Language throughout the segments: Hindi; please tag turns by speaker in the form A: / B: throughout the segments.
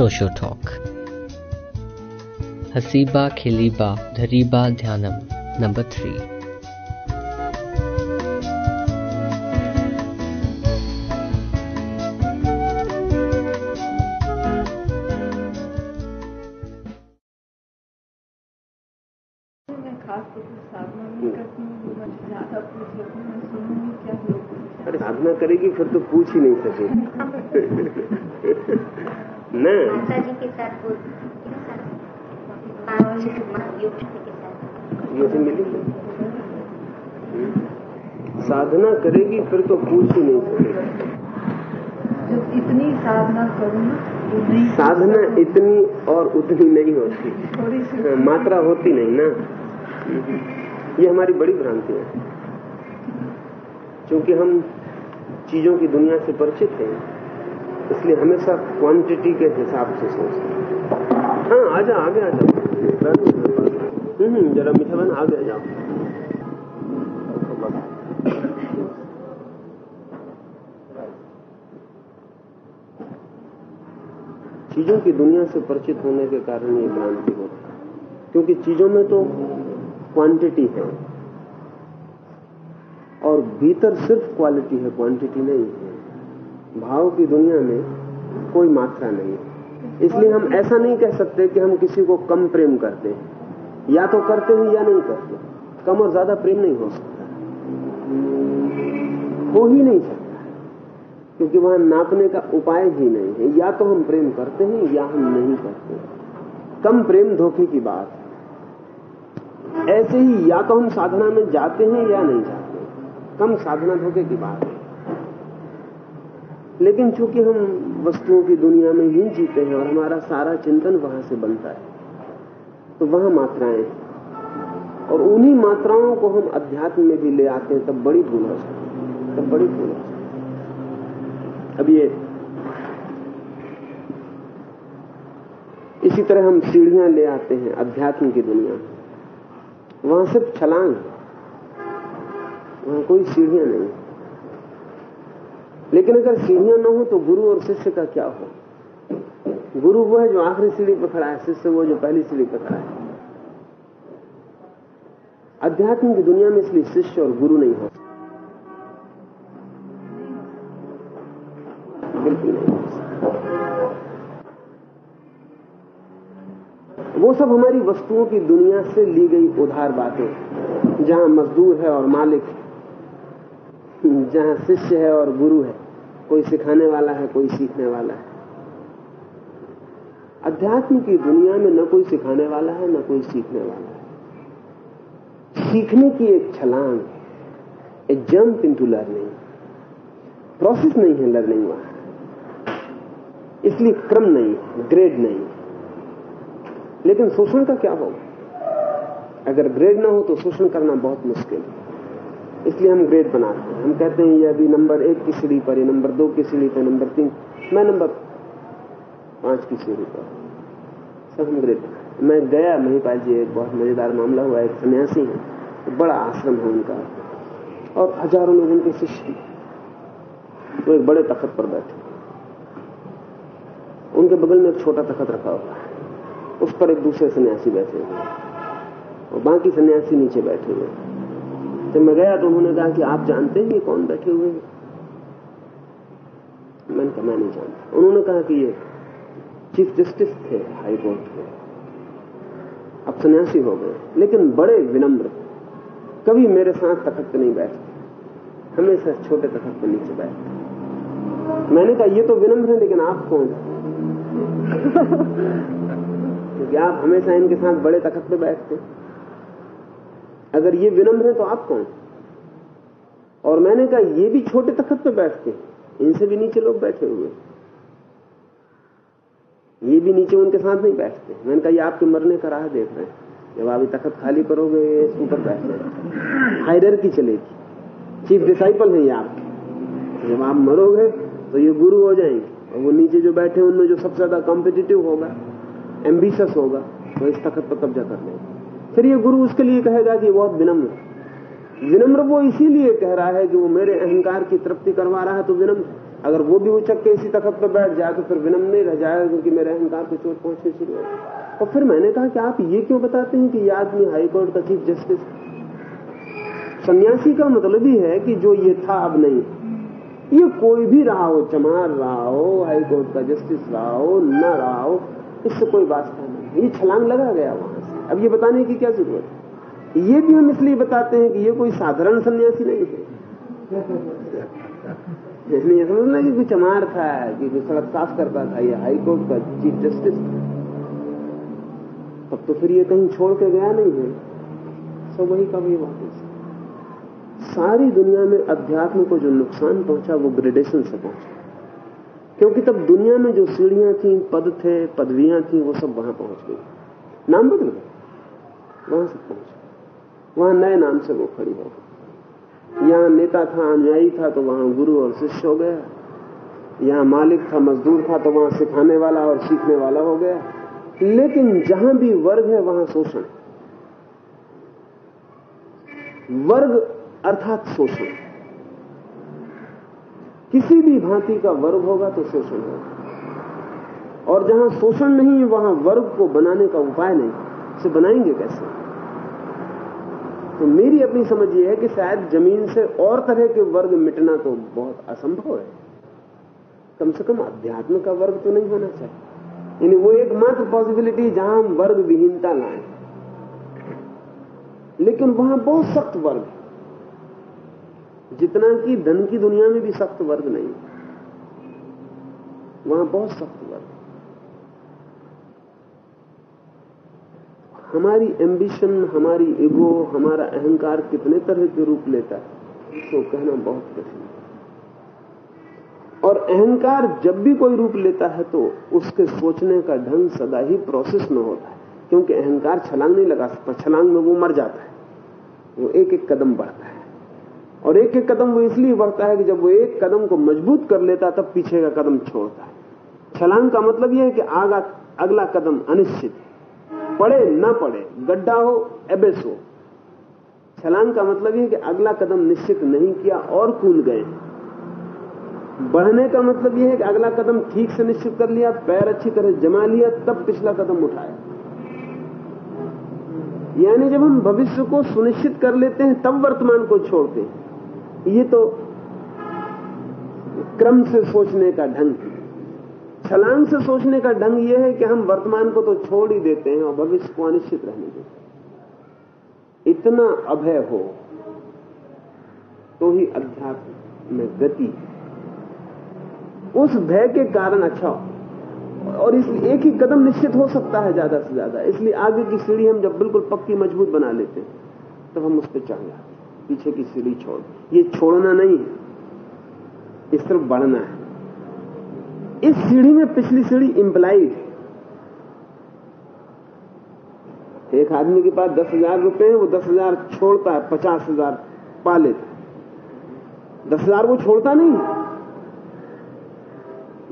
A: Osho Talk. Hasiba Khiliba Dhariba Dhyanam Number 3
B: मैं खास तौर पर साधना
C: करेगी फिर तो पूछ ही नहीं सके न। मिली साधना करेगी फिर तो पूछ ही नहीं। सके
B: जब इतनी साधना करूँ तो
C: साधना इतनी और उतनी नहीं होती। मात्रा होती नहीं ना। ये हमारी बड़ी भ्रांति है। क्योंकि हम चीज़ों की दुनिया से परिचित हैं। इसलिए हमेशा क्वांटिटी के हिसाब से सोचते हाँ। आ आजा आगे आ जाओ। हम्म जरा मीठा बन, आगे आ जाओ। चीज़ों की दुनिया से परिचित होने के कारण ये भ्रांति होती है। क्योंकि चीज़ों में तो क्वांटिटी है। और भीतर सिर्फ़ क्वालिटी है क्वांटिटी नहीं है। भाव की दुनिया में कोई मात्रा नहीं है। इसलिए हम ऐसा नहीं कह सकते कि हम किसी को कम प्रेम करते हैं। या तो करते हैं या नहीं करते कम और ज़्यादा प्रेम नहीं हो सकता। हो ही नहीं सकता। क्योंकि वहाँ नापने का उपाय ही नहीं है। या तो हम प्रेम करते हैं या हम नहीं करते कम प्रेम धोखे की बात ऐसे ही या तो हम साधना में जाते हैं या नहीं जाते कम साधना धोखे की बात है। लेकिन चूँकि हम वस्तुओं की दुनिया में ही जीते हैं और हमारा सारा चिंतन वहाँ से बनता है तो वहाँ मात्राएँ और उन्हीं मात्राओं को हम अध्यात्म में भी ले आते हैं, तब बड़ी भूल हो तब बड़ी भूल हो अब ये, इसी तरह हम सीढ़ियाँ ले आते हैं अध्यात्म की दुनिया वहाँ सिर्फ़ छलांग वहाँ कोई सीढ़ियाँ नहीं लेकिन अगर सीढ़ियाँ न हो तो गुरु और शिष्य का क्या हो? गुरु वो है जो आखिरी सीढ़ी पर खड़ा है, शिष्य वो जो पहली सीढ़ी पर खड़ा है। अध्यात्म की दुनिया में इसलिए शिष्य और गुरु नहीं हो बिल्कुल वो सब हमारी वस्तुओं की दुनिया से ली गई उधार बातें, जहाँ मजदूर है और मालिक जहाँ शिष्य है और गुरु है। कोई सिखाने वाला है, कोई सीखने वाला है। अध्यात्म की दुनिया में न कोई सिखाने वाला है, न कोई सीखने वाला है। सीखने की एक छलांग a jump into learning process नहीं है लर्निंग वहाँ। इसलिए क्रम नहीं ग्रेड नहीं है। लेकिन शोषण का क्या होगा? अगर ग्रेड ना हो तो शोषण करना बहुत मुश्किल है। इसलिए हम ग्रेड बनाते हैं। हम कहते हैं, ये अभी नंबर एक की सीढ़ी पर नंबर दो की सीढ़ी पर, नंबर तीन। मैं नंबर पाँच की सीढ़ी पर। सब हम ग्रेड मैं गया, महिपाल जी, एक बहुत मज़ेदार मामला हुआ, एक सन्यासी है। तो बड़ा आश्रम है उनका। और हज़ारों लोग उनके शिष्य वो एक बड़े तखत पर बैठे। उनके बगल में एक छोटा तखत रखा हुआ है। उस पर एक दूसरे सन्यासी बैठे हुए और बाकी सन्यासी नीचे बैठे हुए जब मैं गया तो उन्होंने कहा कि आप जानते हैं ये कौन बैठे हुए हैं? मैंने कहा, मैं नहीं जानता। उन्होंने कहा कि ये चीफ जस्टिस थे हाईकोर्ट के। अब सन्यासी हो गए, लेकिन बड़े विनम्र। कभी मेरे साथ तखत पे नहीं बैठते। हमेशा छोटे तखत पे नीचे बैठते। मैंने कहा, ये तो विनम्र है, लेकिन आप कौन क्योंकि आप हमेशा इनके साथ बड़े तखत पे बैठते अगर ये विनम्र है तो आप कौन? और मैंने कहा, ये भी छोटे तखत पे बैठते इनसे भी नीचे लोग बैठे हुए ये भी नीचे उनके साथ नहीं बैठते। मैंने कहा, ये आपके मरने का राह देख रहे हैं। जब आप तखत खाली करोगे ऊपर बैठ जाए हाइडर की चलेगी। चीफ डिसाइपल है ये आपके। जब आप मरोगे तो ये गुरु हो जाएँगे। और वो नीचे जो बैठे उनमें जो सबसे ज़्यादा कॉम्पिटिटिव होगा एम्बिशस होगा, वो इस तखत पर कब्जा कर लेगा। फिर ये गुरु उसके लिए कहेगा कि बहुत विनम्र। विनम्र वो इसीलिए कह रहा है कि वो मेरे अहंकार की तृप्ति करवा रहा है तो विनम्र। अगर वो भी उचक के इसी तखत पर बैठ जाए तो फिर विनम्र नहीं रह जाएगा क्योंकि मेरे अहंकार पे चोट पहुंचनी शुरू हो और फिर मैंने कहा कि आप ये क्यों बताते हैं कि ये आदमी हाईकोर्ट का चीफ जस्टिस सन्यासी का मतलब ही है कि जो ये था, अब नहीं ये कोई भी रहा हो, चमार रहा हो हाईकोर्ट का जस्टिस रहा हो, न रहा हो, इससे कोई वास्ता नहीं। ये छलांग लगा गया वहाँ। अब ये बताने की क्या ज़रूरत है? ये भी हम इसलिए बताते हैं कि ये कोई साधारण सन्यासी नहीं है। इसलिए समझना कि कोई चमार था, कि कोई सड़क साफ़ करता था, ये हाईकोर्ट का चीफ जस्टिस तब तो फिर ये कहीं छोड़ के गया नहीं है। सब वही का वही वापस सारी दुनिया में अध्यात्म को जो नुकसान पहुँचा, वो ग्रेडेशन से पहुँचा। क्योंकि तब दुनिया में जो सीढ़ियाँ थी, पद थे, पदवियाँ थी, वो सब वहाँ पहुँच गई। नाम बदल गए। वहाँ से पहुँच वहाँ नए नाम से वो खड़ी हो गई। यहाँ नेता था, अनुयायी था तो वहाँ गुरु और शिष्य हो गया। यहाँ मालिक था, मजदूर था तो वहाँ सिखाने वाला और सीखने वाला हो गया। लेकिन जहाँ भी वर्ग है, वहाँ शोषण। वर्ग अर्थात शोषण। किसी भी भांति का वर्ग होगा तो शोषण होगा। और जहाँ शोषण नहीं है वहाँ वर्ग को बनाने का उपाय नहीं। उसे बनाएँगे कैसे? तो मेरी अपनी समझ यह है कि शायद ज़मीन से और तरह के वर्ग मिटना तो बहुत असंभव है। कम से कम अध्यात्म का वर्ग तो नहीं होना चाहिए। यानी वो एकमात्र पॉसिबिलिटी जहाँ हम वर्ग विहीनता लाए। लेकिन वहाँ बहुत सख्त वर्ग जितना कि धन की दुनिया में भी सख्त वर्ग नहीं वहाँ बहुत सख्त वर्ग हमारी एम्बिशन हमारी ईगो हमारा अहंकार कितने तरह के रूप लेता है तो कहना बहुत कठिन है। और अहंकार जब भी कोई रूप लेता है तो उसके सोचने का ढंग सदा ही प्रोसेस में होता है, क्योंकि अहंकार छलांग नहीं लगा सकता, छलांग में वो मर जाता है। वो एक एक कदम बढ़ता है। और एक एक कदम वो इसलिए बढ़ता है कि जब वो एक कदम को मज़बूत कर लेता है, तब पीछे का कदम छोड़ता है। छलांग का मतलब यह है कि आगा अगला कदम अनिश्चित है। पड़े, न पड़े, गड्ढा हो एबेस हो। छलांग का मतलब यह कि अगला कदम निश्चित नहीं किया और कूद गए। बढ़ने का मतलब यह है कि अगला कदम ठीक से निश्चित कर लिया, पैर अच्छी तरह जमा लिया, तब पिछला कदम उठाया। यानी जब हम भविष्य को सुनिश्चित कर लेते हैं, तब वर्तमान को छोड़ते हैं। ये तो क्रम से सोचने का ढंग छलांग से सोचने का ढंग यह है कि हम वर्तमान को तो छोड़ ही देते हैं और भविष्य को अनिश्चित रहने देते इतना अभय हो तो ही अध्यात्म में गति उस भय के कारण अच्छा हो। और इसलिए एक ही कदम निश्चित हो सकता है ज़्यादा से ज़्यादा। इसलिए आगे की सीढ़ी हम जब बिल्कुल पक्की मज़बूत बना लेते हैं तब हम उस पर चढ़ जाते पीछे की सीढ़ी छोड़। ये छोड़ना नहीं है इस तरफ़ बढ़ना है। इस सीढ़ी में पिछली सीढ़ी इंप्लाइड है। एक आदमी के पास दस हज़ार रुपए है, वो दस हज़ार छोड़ता है, पचास हज़ार पा लेता दस हज़ार वो छोड़ता नहीं।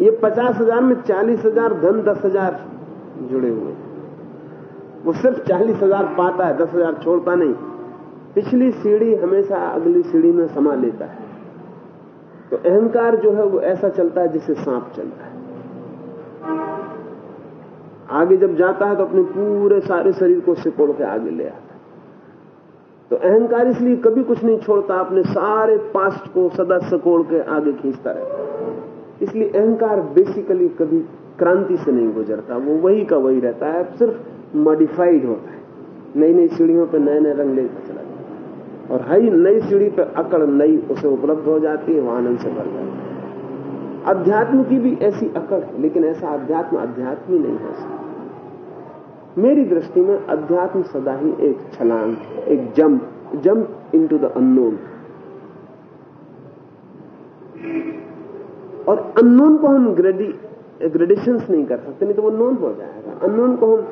C: ये पचास हज़ार में चालीस हज़ार धन दस हज़ार जुड़े हुए वो सिर्फ़ चालीस हज़ार पाता है, दस हज़ार छोड़ता नहीं। पिछली सीढ़ी हमेशा अगली सीढ़ी में समा लेता है। तो अहंकार जो है वो ऐसा चलता है जिसे सांप चलता है। आगे जब जाता है तो अपने पूरे सारे शरीर को सिकोड़ के आगे ले आता है। तो अहंकार इसलिए कभी कुछ नहीं छोड़ता, अपने सारे पास्ट को सदा सिकोड़ के आगे खींचता रहता है। इसलिए अहंकार बेसिकली कभी क्रांति से नहीं गुजरता, वो वही का वही रहता है सिर्फ़ मॉडिफाइड होता है। नई नई सीढ़ियों पर नए नए रंग लेता चला और हई नई सीढ़ी पर अकड़ नई उसे उपलब्ध हो जाती है, वह आनंद से भर जाती है। अध्यात्म की भी ऐसी अकड़ है लेकिन ऐसा अध्यात्म अध्यात्म ही नहीं हो सकता। मेरी दृष्टि में अध्यात्म सदा ही एक छलांग, एक jump jump into the unknown और अननोन को हम ग्रेडी ग्रेडेशंस नहीं कर सकते, नहीं तो वो नोन हो जाएगा। अननोन को हम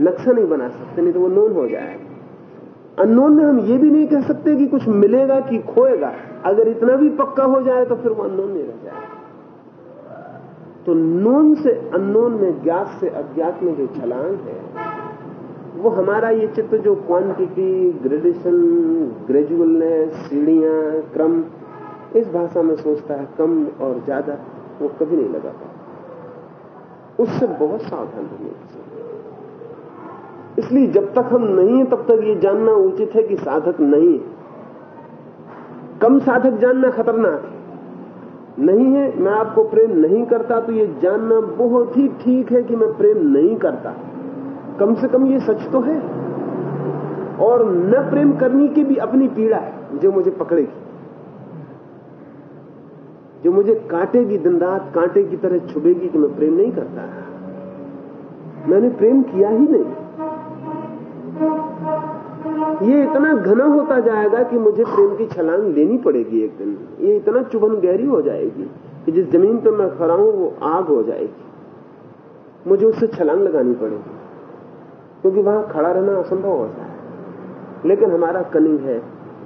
C: नक्शा नहीं बना सकते, नहीं तो वो नोन हो जाएगा। अननोन में हम ये भी नहीं कह सकते कि कुछ मिलेगा कि खोएगा। अगर इतना भी पक्का हो जाए तो फिर वो अननोन नहीं रह जाए। तो नोन से अननोन में, ज्ञात से अज्ञात में जो छलांग है, वो हमारा ये चित्र जो क्वांटिटी ग्रेडेशन ग्रेजुअलनेस सीढ़ियाँ, क्रम, इस भाषा में सोचता है, कम और ज़्यादा, वो कभी नहीं लगा पाता उससे बहुत सावधान रहने की इसलिए जब तक हम नहीं है, तब तक ये जानना उचित है कि साधक नहीं है। कम साधक जानना खतरनाक है। नहीं है, मैं आपको प्रेम नहीं करता तो ये जानना बहुत ही ठीक है कि मैं प्रेम नहीं करता। कम से कम ये सच तो है। और न प्रेम करने की भी अपनी पीड़ा है, जो मुझे पकड़ेगी। जो मुझे काटेगी, दिन रात कांटे की तरह छुबेगी कि मैं प्रेम नहीं करता। मैंने प्रेम किया ही नहीं। ये इतना घना होता जाएगा कि मुझे प्रेम की छलांग लेनी पड़ेगी एक दिन। ये इतना चुभन गहरी हो जाएगी कि जिस ज़मीन पर मैं खड़ा हूँ, वो आग हो जाएगी। मुझे उससे छलांग लगानी पड़ेगी, क्योंकि वहाँ खड़ा रहना असंभव होता है लेकिन हमारा कनिंग है,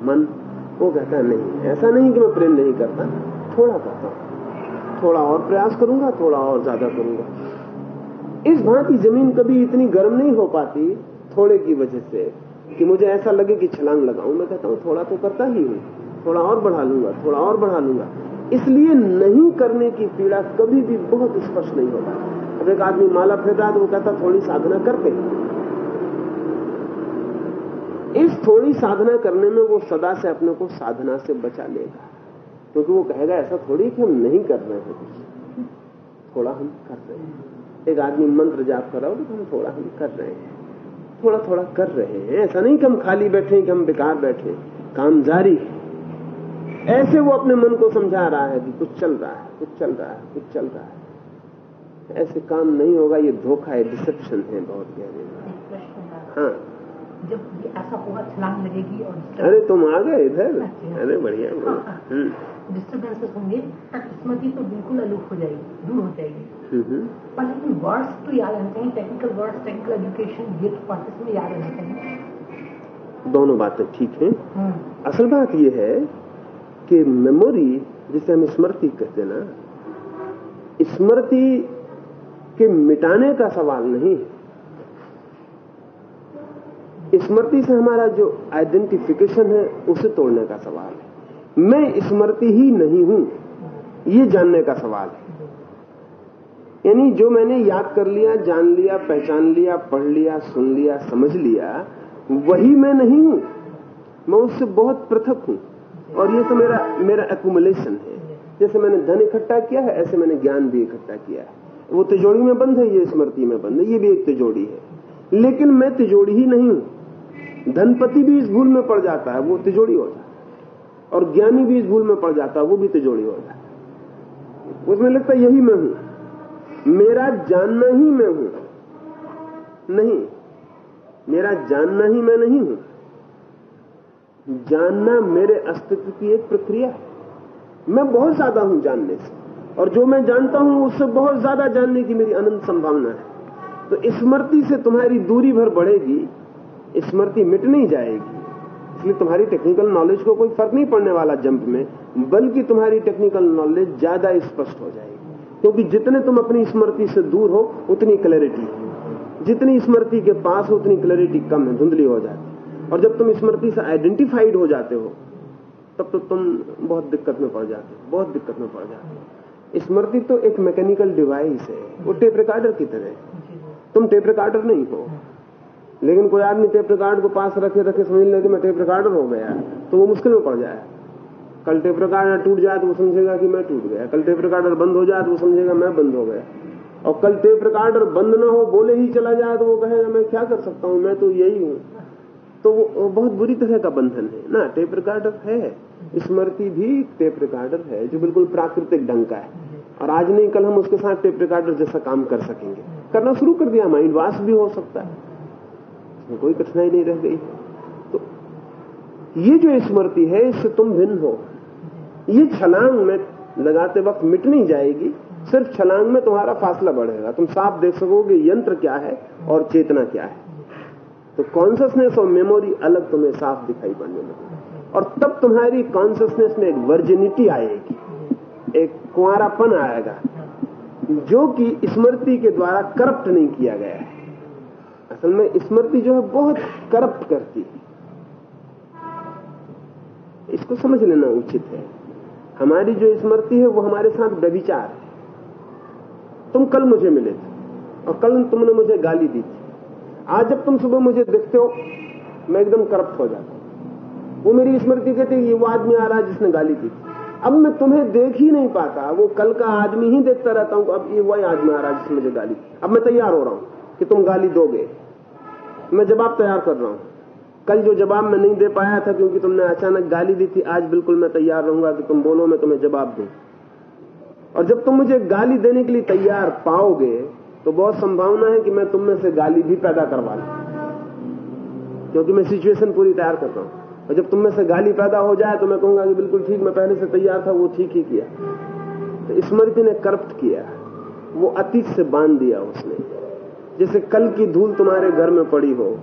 C: मन, वो कहता नहीं, ऐसा नहीं कि मैं प्रेम नहीं करता, थोड़ा करता हूँ। थोड़ा और प्रयास करूँगा, थोड़ा और ज़्यादा करूँगा। इस भांति ज़मीन कभी इतनी गर्म नहीं हो पाती थोड़े की वजह से कि मुझे ऐसा लगे कि छलांग लगाऊँ। मैं कहता हूँ, थोड़ा तो करता ही हूँ, थोड़ा और बढ़ा लूँगा, थोड़ा और बढ़ा लूँगा। इसलिए नहीं करने की पीड़ा कभी भी बहुत स्पष्ट नहीं होता। अब एक आदमी माला रहा तो वो कहता, थोड़ी साधना करते। इस थोड़ी साधना करने में वो सदा से अपने को साधना से बचा लेगा। क्योंकि वो कहेगा, ऐसा थोड़ी कि हम नहीं कर रहे हैं कुछ। थोड़ा हम कर रहे हैं। एक आदमी मंत्र जाप कर रहा हो तो हम थोड़ा हम कर रहे हैं। थोड़ा थोड़ा कर रहे हैं। ऐसा नहीं कि हम खाली बैठे कि हम बेकार बैठे काम जारी है। ऐसे वो अपने मन को समझा रहा है कि कुछ चल रहा है कुछ चल रहा है कुछ चल रहा है। ऐसे काम नहीं होगा ये धोखा है डिसेप्शन है बहुत गहरे हाँ।
D: जब ये ऐसा होगा छलांग लगेगी और
C: अरे तुम आ गए इधर? अरे बढ़िया
D: डिस्टर्बेंसेस होंगे स्मृति तो बिल्कुल अलूप हो जाएगी दूर हो जाएगी।
C: हम्म
D: पर लेकिन वर्ड्स तो याद रहने चाहिए टेक्निकल वर्ड्स टेक्निकल एजुकेशन ये तो प्रोसेस में याद रहना चाहिए
C: दोनों बातें ठीक हैं। असल बात यह है कि मेमोरी जिसे हम स्मृति कहते हैं ना स्मृति के मिटाने का सवाल नहीं है। स्मृति से हमारा जो आइडेंटिफिकेशन है उसे तोड़ने का सवाल है। मैं स्मृति ही नहीं हूँ ये जानने का सवाल है। यानी जो मैंने याद कर लिया, जान लिया, पहचान लिया, पढ़ लिया, सुन लिया, समझ लिया, वही मैं नहीं हूँ। मैं उससे बहुत पृथक हूँ। और ये तो मेरा मेरा एकुमुलेशन है। जैसे मैंने धन इकट्ठा किया है, ऐसे मैंने ज्ञान भी इकट्ठा किया है। वो तिजोड़ी में बंद है, ये स्मृति में बंद है। ये भी एक तिजोड़ी है। लेकिन मैं तिजोड़ी ही नहीं हूँ। धनपति भी इस भूल में पड़ जाता है, वो तिजोड़ी हो जाता है। और ज्ञानी भी इस भूल में पड़ जाता है, वो भी तिजोड़ी हो जाता है। उसमें लगता है यही मैं हूँ। मेरा जानना ही मैं हूँ। नहीं, मेरा जानना ही मैं नहीं हूँ। जानना मेरे अस्तित्व की एक प्रक्रिया है। मैं बहुत ज़्यादा हूँ जानने से, और जो मैं जानता हूँ, उससे बहुत ज़्यादा जानने की मेरी अनंत संभावना है। तो स्मृति से तुम्हारी दूरी भर बढ़ेगी, स्मृति मिट नहीं जाएगी। इसलिए तुम्हारी टेक्निकल नॉलेज को कोई फ़र्क नहीं पड़ने वाला जंप में, बल्कि तुम्हारी टेक्निकल नॉलेज ज़्यादा स्पष्ट हो जाएगी। क्योंकि जितने तुम अपनी स्मृति से दूर हो, उतनी क्लैरिटी जितनी स्मृति के पास हो, उतनी क्लैरिटी कम है, धुंधली हो जाती और जब तुम स्मृति से आइडेंटिफाइड हो जाते हो, तब तो तुम बहुत दिक्कत में पड़ जाते हो, बहुत दिक्कत में पड़ जाते हो। स्मृति तो एक मैकेनिकल डिवाइस है, वो टेप रिकॉर्डर की तरह तुम टेप रिकॉर्डर नहीं हो। लेकिन कोई आदमी टेप रिकॉर्ड को पास रखे रखे समझ ले कि मैं टेप रिकॉर्डर हो गया। तो वो मुश्किल में पड़ जाए। कल टेप रिकॉर्डर टूट जाए तो वो समझेगा कि मैं टूट गया। कल टेप रिकॉर्डर बंद हो जाए तो वो समझेगा मैं बंद हो गया। और कल टेप रिकॉर्डर बंद ना हो, बोले ही चला जाए तो वो कहेगा, मैं क्या कर सकता हूँ? मैं तो यही हूँ। तो वो बहुत बुरी तरह का बंधन है। ना टेप रिकॉर्डर है, स्मृति भी टेप रिकॉर्डर है, जो बिल्कुल प्राकृतिक ढंग का है। और आज नहीं, कल हम उसके साथ टेप रिकॉर्डर जैसा काम कर सकेंगे। करना शुरू कर दिया माइंड वाश भी हो सकता है। इसमें कोई कठिनाई नहीं रह गई। तो ये जो स्मृति है, इससे तुम भिन्न हो। ये छलांग में लगाते वक्त मिट नहीं जाएगी, सिर्फ़ छलांग में तुम्हारा फासला बढ़ेगा। तुम साफ़ देख सकोगे यंत्र क्या है और चेतना क्या है। तो कॉन्सियसनेस और मेमोरी अलग तुम्हें साफ़ दिखाई पड़ने लगे और तब तुम्हारी कॉन्सियसनेस में एक वर्जिनिटी आएगी, एक कुआरापन आएगा, जो कि स्मृति के द्वारा करप्ट नहीं किया गया है। असल में स्मृति जो है बहुत करप्ट करती है। इसको समझ लेना उचित है। हमारी जो स्मृति है, वो हमारे साथ व्यभिचार है। तुम कल मुझे मिले थे, और कल तुमने मुझे गाली दी थी। आज जब तुम सुबह मुझे देखते हो, मैं एकदम करप्ट हो जाता हूँ। वो मेरी स्मृति कहती है, ये वो आदमी आ रहा है जिसने गाली दी अब मैं तुम्हें देख ही नहीं पाता। वो कल का आदमी ही देखता रहता हूँ अब ये वही आदमी आ रहा है जिसने मुझे गाली अब मैं तैयार हो रहा हूँ कि तुम गाली दोगे। मैं जवाब तैयार कर रहा हूँ। कल जो जवाब मैं नहीं दे पाया था क्योंकि तुमने अचानक गाली दी थी, आज बिल्कुल मैं तैयार रहूँगा कि तुम बोलो, मैं तुम्हें जवाब दूँ। और जब तुम मुझे गाली देने के लिए तैयार पाओगे तो बहुत संभावना है कि मैं तुम में से गाली भी पैदा करवा लू। क्योंकि मैं सिचुएशन पूरी तैयार करता हूँ। और जब तुम में से गाली पैदा हो जाए तो मैं कहूँगा कि बिल्कुल ठीक, मैं पहले से तैयार था, वो ठीक ही किया। तो स्मृति ने करप्ट किया। वो अतीत से बाँध दिया उसने। जैसे कल की धूल तुम्हारे घर में पड़ी हो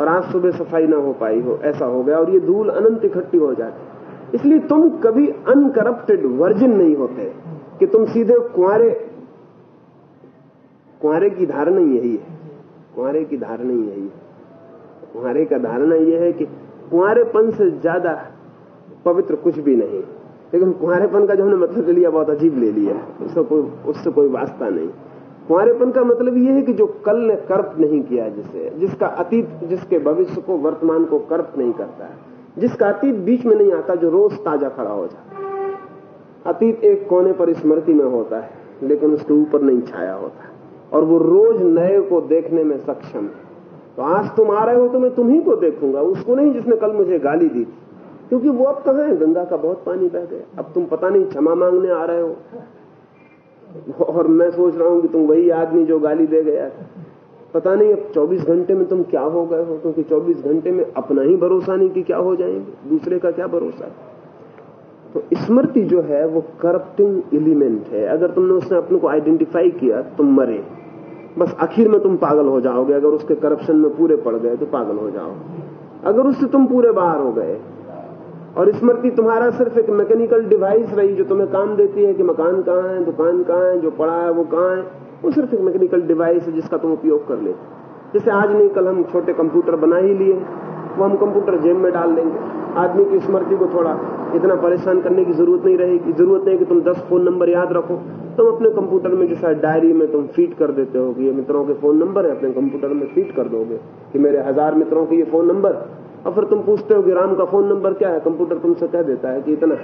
C: और आज सुबह सफ़ाई ना हो पाई हो, ऐसा हो गया, और ये धूल अनंत इकट्ठी हो जाती इसलिए तुम कभी अनकरप्टेड वर्जिन नहीं होते कि तुम सीधे कुआरे कुआरे की धारणा यही है। कुआरे की धारणा यही है। कुआरे का धारणा यह है कि कुआरेपन से ज़्यादा पवित्र कुछ भी नहीं। लेकिन कुआरेपन का जो हमने मतलब ले लिया, बहुत अजीब ले लिया। उससे कोई उससे कोई वास्ता नहीं। कुआरेपन का मतलब यह है कि जो कल ने कर्प नहीं किया जिसे, जिसका अतीत, जिसके भविष्य को, वर्तमान को कर्प नहीं करता है, जिसका अतीत बीच में नहीं आता, जो रोज ताज़ा खड़ा हो जाता अतीत एक कोने पर स्मृति में होता है, लेकिन उसके ऊपर नहीं छाया होता और वो रोज नए को देखने में सक्षम है। तो आज तुम आ रहे हो तो मैं तुम्ही को देखूँगा, उसको नहीं जिसने कल मुझे गाली दी थी। क्योंकि वो अब कहाँ है? गंगा का बहुत पानी बह गया। अब तुम पता नहीं क्षमा मांगने आ रहे हो। और मैं सोच रहा हूँ कि तुम वही आदमी जो गाली दे गया था। पता नहीं अब 24 घंटे में तुम क्या हो गए हो, क्योंकि 24 घंटे में अपना ही भरोसा नहीं कि क्या हो जाएँगे, दूसरे का क्या भरोसा है? तो स्मृति जो है वो करप्टिंग एलिमेंट है। अगर तुमने उसने अपने को आइडेंटिफाई किया, तुम मरे। बस आखिर में तुम पागल हो जाओगे। अगर उसके करप्शन में पूरे पड़ गए तो पागल हो जाओगे। अगर उससे तुम पूरे बाहर हो गए और स्मृति तुम्हारा सिर्फ़ एक मैकेनिकल डिवाइस रही जो तुम्हें काम देती है कि मकान कहाँ है, दुकान कहाँ है, जो पड़ा है, वो कहाँ है। वो सिर्फ़ एक मैकेनिकल डिवाइस है जिसका तुम उपयोग कर ले जैसे आज नहीं, कल हम छोटे कंप्यूटर बना ही लिए। वो हम कंप्यूटर जेब में डाल लेंगे आदमी की स्मृति को थोड़ा इतना परेशान करने की ज़रूरत नहीं रहेगी। ज़रूरत नहीं कि तुम दस फ़ोन नंबर याद रखो। तुम अपने कंप्यूटर में जैसा डायरी में तुम फ़ीड कर देते हो कि ये मित्रों के फ़ोन नंबर है, अपने कंप्यूटर में फ़ीड कर दोगे कि मेरे हज़ार मित्रों के ये फ़ोन नंबर और फिर तुम पूछते हो कि राम का फ़ोन नंबर क्या है? कंप्यूटर तुमसे कह देता है कि इतना।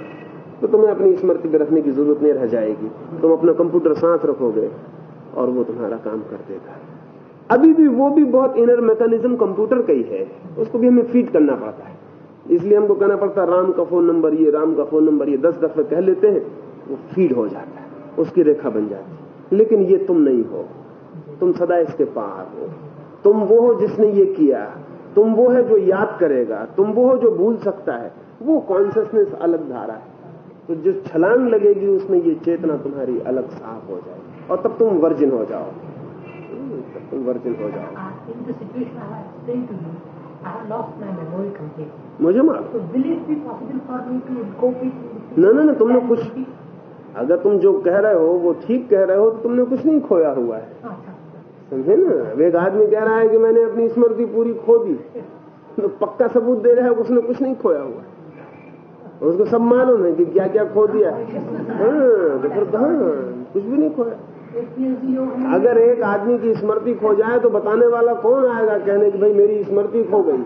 C: तो तुम्हें अपनी स्मृति में रखने की ज़रूरत नहीं रह जाएगी। तुम अपना कंप्यूटर साथ रखोगे और वो तुम्हारा काम कर देगा। अभी भी वो भी बहुत इनर मैकेनिज्म कंप्यूटर का ही है। उसको भी हमें फ़ीड करना पड़ता है। इसलिए हमको कहना पड़ता है, राम का फ़ोन नंबर ये, राम का फ़ोन नंबर ये, दस दफे कह लेते हैं, वो फ़ीड हो जाता है। उसकी रेखा बन जाती है। लेकिन ये तुम नहीं हो। तुम सदा इसके पार हो। तुम वो हो जिसने ये किया। तुम वो है जो याद करेगा तुम वो हो जो भूल सकता है। वो कॉन्सियसनेस अलग धारा है। तो जिस छलांग लगेगी उसमें ये चेतना तुम्हारी अलग साफ़ हो जाएगी। और तब तुम वर्जिन हो जाओ। तब तुम वर्जिन हो जाओ।
D: completely.
C: मुझे मालूम। न न न तुमने कुछ अगर तुम जो कह रहे हो वो ठीक कह रहे हो तो तुमने कुछ नहीं खोया हुआ है।
D: अच्छा
C: समझे ना? अब एक आदमी कह रहा है कि मैंने अपनी स्मृति पूरी खो दी। तो पक्का सबूत दे रहा है उसने कुछ नहीं खोया हुआ। उसको सब मालूम है कि क्या क्या खो दिया हाँ। तो फिर कहा? कुछ भी नहीं खोया। अगर एक आदमी की स्मृति खो जाए तो बताने वाला कौन आएगा कहने कि भाई मेरी स्मृति खो गई?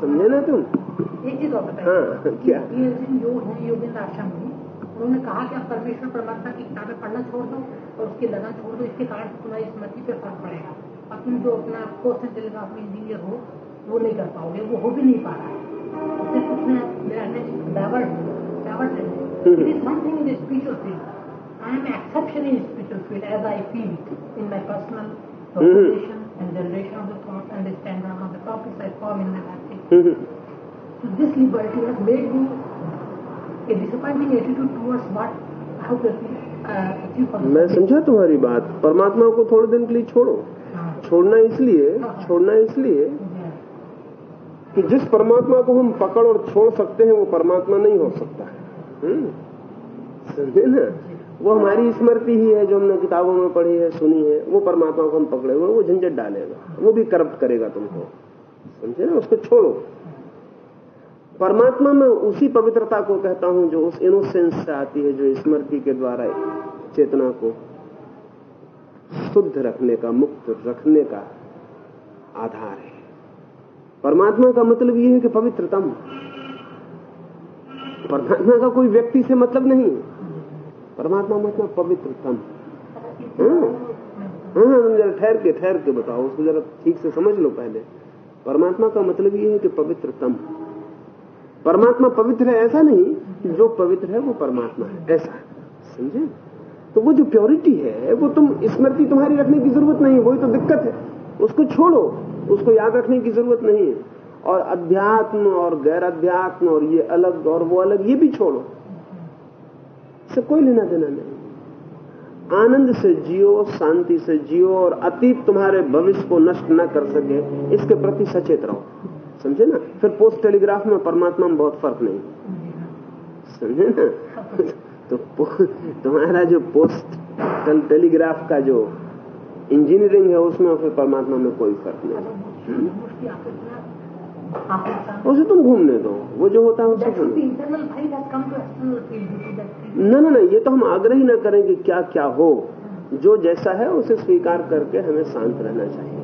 C: समझे ना तुम?
D: एक चीज़ और
C: हाँ क्या?
D: योग है योगेंद्र आश्रम में उन्होंने कहा कि आप परमेश्वर परमात्मा की किताबें पढ़ना छोड़ दो। और उसकी लगन छोड़ दो इसके कारण तुम्हारी स्मृति पर फ़र्क पड़ेगा। अब तुम जो अपना कौशल दिल का अपने इंजीनियर हो वो नहीं कर पाओगे वो हो भी नहीं पा रहा है। कुछ ना मेरा डावर्ट डावर्ट field I am exception in spiritual field as I feel in my personal and generation of the thought understanding of the topics I form in my life this liberty has made me a disappointing attitude towards what I
C: मैं समझा तुम्हारी बात। परमात्मा को थोड़े दिन के लिए छोड़ो।
D: हाँ,
C: छोड़ना इसलिए छोड़ना इसलिए कि जिस परमात्मा को हम पकड़ और छोड़ सकते हैं वो परमात्मा नहीं हो सकता हम्म? समझे ना? वो हमारी स्मृति ही है जो हमने किताबों में पढ़ी है सुनी है। वो परमात्मा को हम पकड़े हुए वो झंझट डालेगा। वो भी करप्ट करेगा तुमको। समझे ना? उसको छोड़ो। परमात्मा में उसी पवित्रता को कहता हूँ जो उस इनोसेंस से आती है, जो स्मृति के द्वारा चेतना को शुद्ध रखने का, मुक्त रखने का आधार है। परमात्मा का मतलब यह है कि पवित्रतम। परमात्मा का कोई व्यक्ति से मतलब नहीं परमात्मा मतलब पवित्रतम। हाँ। हाँ जरा ठहर के ठहर के बताओ, उसको जरा ठीक से समझ लो पहले। परमात्मा का मतलब यह है कि पवित्रतम। परमात्मा पवित्र है, ऐसा नहीं जो पवित्र है वो परमात्मा है। ऐसा समझे? तो वो जो प्योरिटी है, वो तुम स्मृति तुम्हारी रखने की ज़रूरत नहीं, वही तो दिक्कत है। उसको छोड़ो, उसको याद रखने की ज़रूरत नहीं है। और अध्यात्म और गैर अध्यात्म और ये अलग और वो अलग, ये भी छोड़ो। इससे कोई लेना देना नहीं। आनंद से जियो, शांति से जियो और अतीत तुम्हारे भविष्य को नष्ट न कर सके, इसके प्रति सचेत रहो। समझे ना? फिर पोस्ट टेलीग्राफ में परमात्मा में बहुत फ़र्क नहीं। समझे ना? तो तुम्हारा जो पोस्ट टेलीग्राफ का जो इंजीनियरिंग है उसमें और फिर परमात्मा में कोई फ़र्क नहीं। उसे तुम घूमने दो। वो जो होता है उसे न न न ये तो हम आग्रह ही न करें कि क्या क्या हो। जो जैसा है उसे स्वीकार करके हमें शांत रहना चाहिए।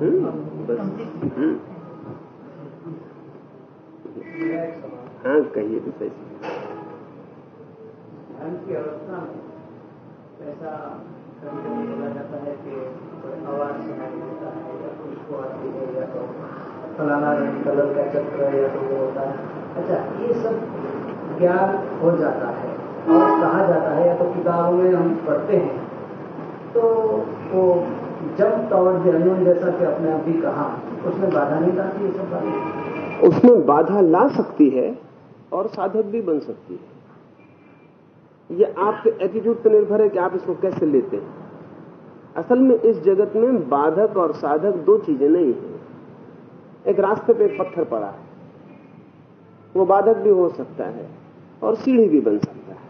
C: हुँ? बस। हुँ? हाँ कहिए तो सही
E: ध्यान की अवस्था में ऐसा कभी बोला जाता है कि आवाज़ सुनाई देता है या खुशबू आती है या तो फलाना कलर का चक्र है या तो वो होता है। अच्छा ये सब ज्ञान हो जाता है और कहा जाता है, या तो किताबों में हम पढ़ते हैं। तो वो जब टॉवर अनोन जैसा कि अपने आप भी कहा, उसमें बाधा नहीं लाती ये सब बातें?
C: उसमें बाधा ला सकती है और साधक भी बन सकती है। यह आपके एटीट्यूड पर निर्भर है कि आप इसको कैसे लेते हैं। असल में इस जगत में बाधक और साधक दो चीज़ें नहीं है। एक रास्ते पे एक पत्थर पड़ा है। वो बाधक भी हो सकता है और सीढ़ी भी बन सकता है।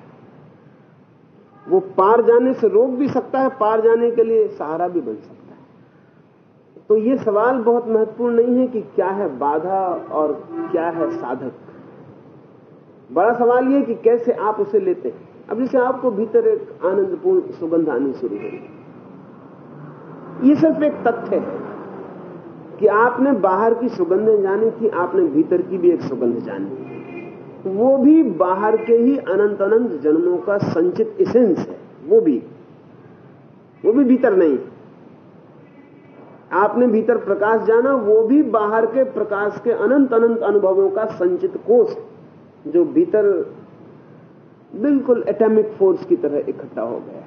C: वो पार जाने से रोक भी सकता है, पार जाने के लिए सहारा भी बन सकता है। तो ये सवाल बहुत महत्वपूर्ण नहीं है कि क्या है बाधा और क्या है साधक। बड़ा सवाल यह कि कैसे आप उसे लेते हैं। अब जैसे आपको भीतर एक आनंदपूर्ण सुगंध आनी शुरू हुई ये सिर्फ़ एक तथ्य है कि आपने बाहर की सुगंधें जानी थी, आपने भीतर की भी एक सुगंध जानी। वो भी बाहर के ही अनंत अनंत जन्मों का संचित इसेंस है। वो भी। वो भी भीतर नहीं। आपने भीतर प्रकाश जाना, वो भी बाहर के प्रकाश के अनंत अनंत अनुभवों का संचित कोष, जो भीतर बिल्कुल एटॉमिक फोर्स की तरह इकट्ठा हो गया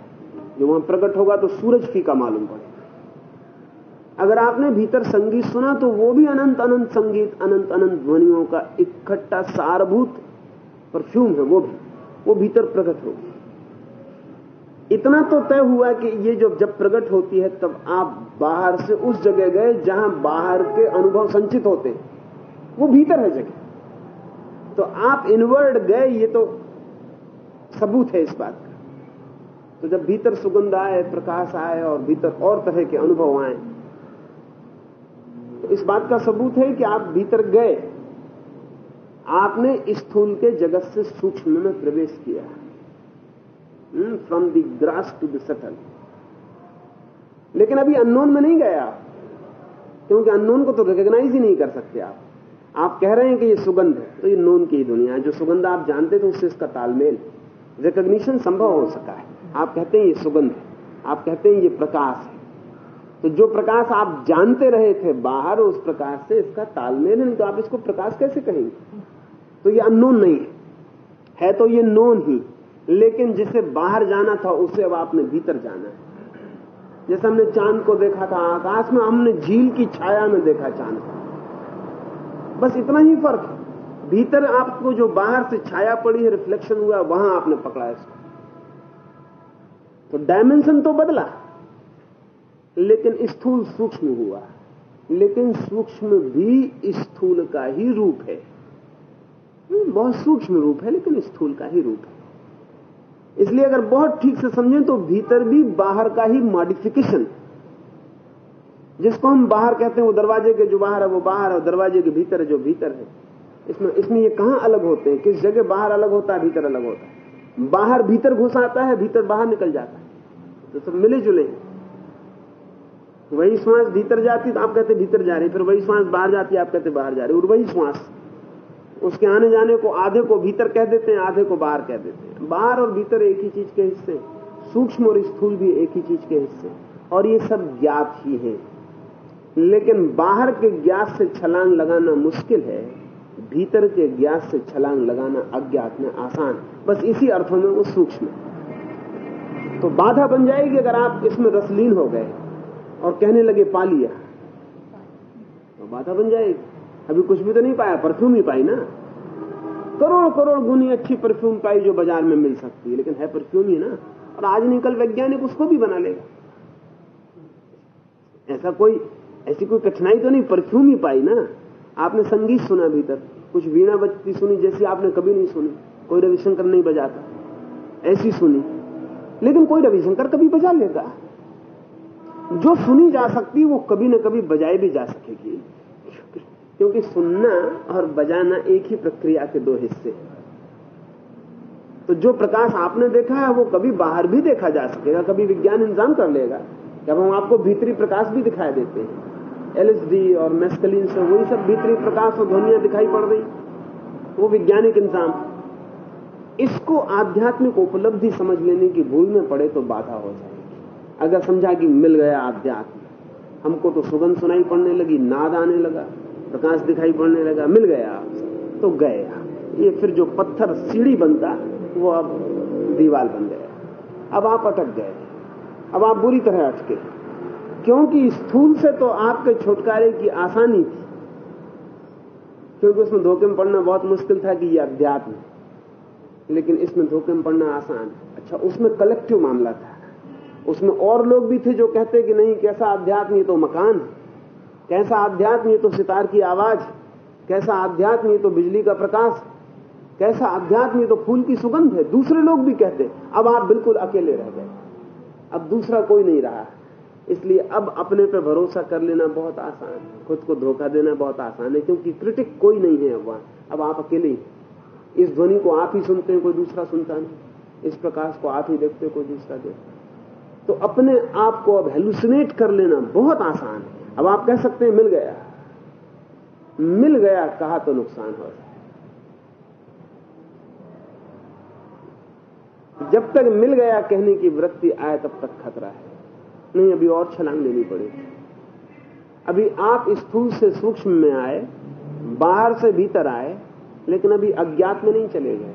C: जो वहाँ प्रकट होगा तो सूरज फीका मालूम पड़ेगा। अगर आपने भीतर संगीत सुना तो वो भी अनंत अनंत संगीत, अनंत अनंत ध्वनियों का इकट्ठा सारभूत परफ्यूम है, वो भी। वो भीतर प्रकट होगी। इतना तो तय हुआ कि ये जो जब प्रकट होती है, तब आप बाहर से उस जगह गए जहाँ बाहर के अनुभव संचित होते हैं। वो भीतर है जगह। तो आप इनवर्ड गए, ये तो सबूत है इस बात का। तो जब भीतर सुगंध आए, प्रकाश आए और भीतर और तरह के अनुभव आए तो इस बात का सबूत है कि आप भीतर गए। आपने स्थूल के जगत से सूक्ष्म में प्रवेश किया। From the gross to the subtle लेकिन अभी अननोन में नहीं गया। क्योंकि अननोन को तो रिकॉग्नाइज ही नहीं कर सकते आप। आप कह रहे हैं कि ये सुगंध है तो ये नोन की ही दुनिया है। जो सुगंध आप जानते थे उससे इसका तालमेल। रिकग्निशन संभव हो सका है। आप कहते हैं ये सुगंध है। आप कहते हैं ये प्रकाश है। तो जो प्रकाश आप जानते रहे थे बाहर, उस प्रकाश से इसका तालमेल है। नहीं तो आप इसको प्रकाश कैसे कहेंगे? तो ये अननोन नहीं है। है तो ये नोन ही। लेकिन जिसे बाहर जाना था, उसे अब आपने भीतर जाना है। जैसे हमने चाँद को देखा था, आकाश में हमने झील की छाया में देखा चाँद को। बस इतना ही फ़र्क है। भीतर आपको जो बाहर से छाया पड़ी है रिफ्लेक्शन हुआ, वहाँ आपने पकड़ा इसको। तो डायमेंशन तो बदला, लेकिन स्थूल सूक्ष्म हुआ। लेकिन सूक्ष्म भी स्थूल का ही रूप है। बहुत सूक्ष्म रूप है, लेकिन स्थूल का ही रूप है। इसलिए अगर बहुत ठीक से समझें तो भीतर भी बाहर का ही मॉडिफिकेशन जिसको हम बाहर कहते हैं, वो दरवाजे के जो बाहर है, वो बाहर है दरवाजे के भीतर है जो भीतर है। इसमें इसमें ये कहाँ अलग होते हैं? किस जगह बाहर अलग होता है, भीतर अलग होता है? बाहर भीतर घुस आता है, भीतर बाहर निकल जाता है। तो सब मिले जुले वही श्वास भीतर जाती तो आप कहते भीतर जा रही फिर वही श्वास बाहर जाती आप कहते बाहर जा रही और वही श्वास उसके आने जाने को आधे को भीतर कह देते हैं, आधे को बाहर कह देते हैं। बाहर और भीतर एक ही चीज़ के हिस्से, सूक्ष्म और स्थूल भी एक ही चीज़ के हिस्से। और ये सब ज्ञात ही है। लेकिन बाहर के ज्ञात से छलांग लगाना मुश्किल है, भीतर के ज्ञात से छलांग लगाना अज्ञात में आसान। बस इसी अर्थों में वो सूक्ष्म तो बाधा बन जाएगी अगर आप इसमें रसलीन हो गए और कहने लगे पा लिया तो बाधा बन जाएगी। अभी कुछ भी तो नहीं पाया परफ्यूम ही पाई ना। करोड़ करोड़ गुनी अच्छी परफ्यूम पाई जो बाज़ार में मिल सकती है, लेकिन है परफ्यूम ही ना। और आज नहीं कल वैज्ञानिक उसको भी बना लेगा। ऐसा कोई, ऐसी कोई कठिनाई तो नहीं परफ्यूम ही पाई ना। आपने संगीत सुना भीतर, कुछ वीणा बजती सुनी जैसी आपने कभी नहीं सुनी, कोई रविशंकर नहीं बजाता, ऐसी सुनी। लेकिन कोई रविशंकर कभी बजा लेगा। जो सुनी जा सकती वो कभी न कभी बजाई भी जा सकेगी। क्योंकि सुनना और बजाना एक ही प्रक्रिया के दो हिस्से तो जो प्रकाश आपने देखा है, वो कभी बाहर भी देखा जा सकेगा, कभी विज्ञान इंतज़ाम कर लेगा। जब हम आपको भीतरी प्रकाश भी दिखाई देते हैं एलएसडी और मेस्कलिन से, वही सब भीतरी प्रकाश और ध्वनिया दिखाई पड़ रही, वो वैज्ञानिक इंतज़ाम। इसको आध्यात्मिक उपलब्धि समझ लेने की भूल में पड़े तो बाधा हो जाएगी। अगर समझा कि मिल गया आध्यात्म, हमको तो सुगंध सुनाई पड़ने लगी, नाद आने लगा। प्रकाश दिखाई पड़ने लगा, मिल गया। तो गया। ये फिर जो पत्थर, सीढ़ी बनता, वो अब दीवार बन गया। अब आप अटक गए। अब आप बुरी तरह अटके। क्योंकि स्थूल से तो आपके छुटकारे की आसानी थी। क्योंकि उसमें धोखे में पड़ना बहुत मुश्किल था कि ये अध्यात्म लेकिन इसमें धोखे में पड़ना आसान अच्छा उसमें कलेक्टिव मामला था। उसमें और लोग भी थे जो कहते कि नहीं, कैसा अध्यात्म ये तो मकान है। कैसा अध्यात्म ये तो सितार की आवाज़ कैसा अध्यात्म ये तो बिजली का प्रकाश कैसा अध्यात्म ये तो फूल की सुगंध है? दूसरे लोग भी कहते अब आप बिल्कुल अकेले रह गए। अब दूसरा कोई नहीं रहा इसलिए अब अपने पे भरोसा कर लेना बहुत आसान है। खुद को धोखा देना बहुत आसान है, क्योंकि क्रिटिक कोई नहीं है अब वहाँ अब आप अकेले ही इस ध्वनि को आप ही सुनते हैं, कोई दूसरा सुनता नहीं। इस प्रकाश को आप ही देखते हो, कोई दूसरा देखता तो अपने आप को अब हेलुसिनेट कर लेना बहुत आसान है। अब आप कह सकते हैं मिल गया। मिल गया, कहा तो नुकसान हो जाए। जब तक मिल गया कहने की वृत्ति आए, तब तक खतरा है। नहीं, अभी और छलांग लेनी पड़ेगी। अभी आप स्थूल से सूक्ष्म में आए, बाहर से भीतर आए, लेकिन अभी अज्ञात में नहीं चले गए।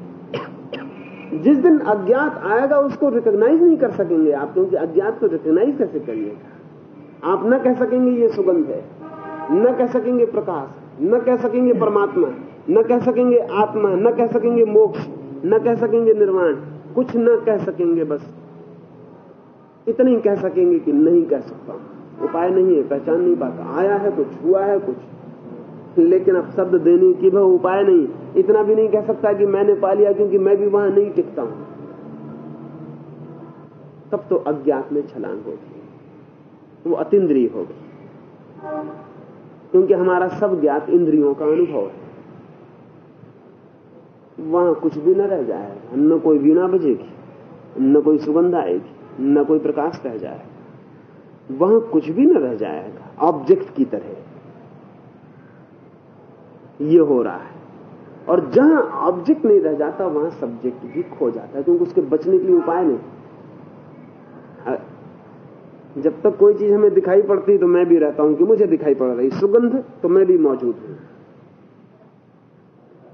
C: जिस दिन अज्ञात आएगा, उसको रिकॉग्नाइज नहीं कर सकेंगे आप, क्योंकि अज्ञात को रिकॉग्नाइज कैसे करिएगा? आप न कह सकेंगे ये सुगंध है, न कह सकेंगे प्रकाश, न कह सकेंगे परमात्मा, न कह सकेंगे आत्मा, न कह सकेंगे मोक्ष, न कह सकेंगे निर्वाण, कुछ न कह सकेंगे बस। इतना ही कह सकेंगे कि नहीं कह सकता। उपाय नहीं है, पहचान नहीं पाता। आया है कुछ, हुआ है कुछ। लेकिन अब शब्द देने की वह उपाय नहीं। इतना भी नहीं कह सकता कि मैंने पा लिया, क्योंकि मैं भी वहाँ नहीं टिकता हूँ। तब तो अज्ञात में छलांग होगी। वो अतिद्रिय हो होगी क्योंकि हमारा सब ज्ञात इंद्रियों का अनुभव है। वहाँ कुछ भी न रह जाएगा न कोई वीणा बजेगी, न कोई सुगंध आएगी, न कोई प्रकाश रह जाएगा वहाँ कुछ भी न रह जाएगा ऑब्जेक्ट की तरह। ये हो रहा है। और जहाँ ऑब्जेक्ट नहीं रह जाता, वहाँ सब्जेक्ट भी खो जाता है, क्योंकि उसके बचने के लिए उपाय नहीं। जब तक कोई चीज़ हमें दिखाई पड़ती तो मैं भी रहता हूँ कि मुझे दिखाई पड़ रही। सुगंध तो मैं भी मौजूद हूँ।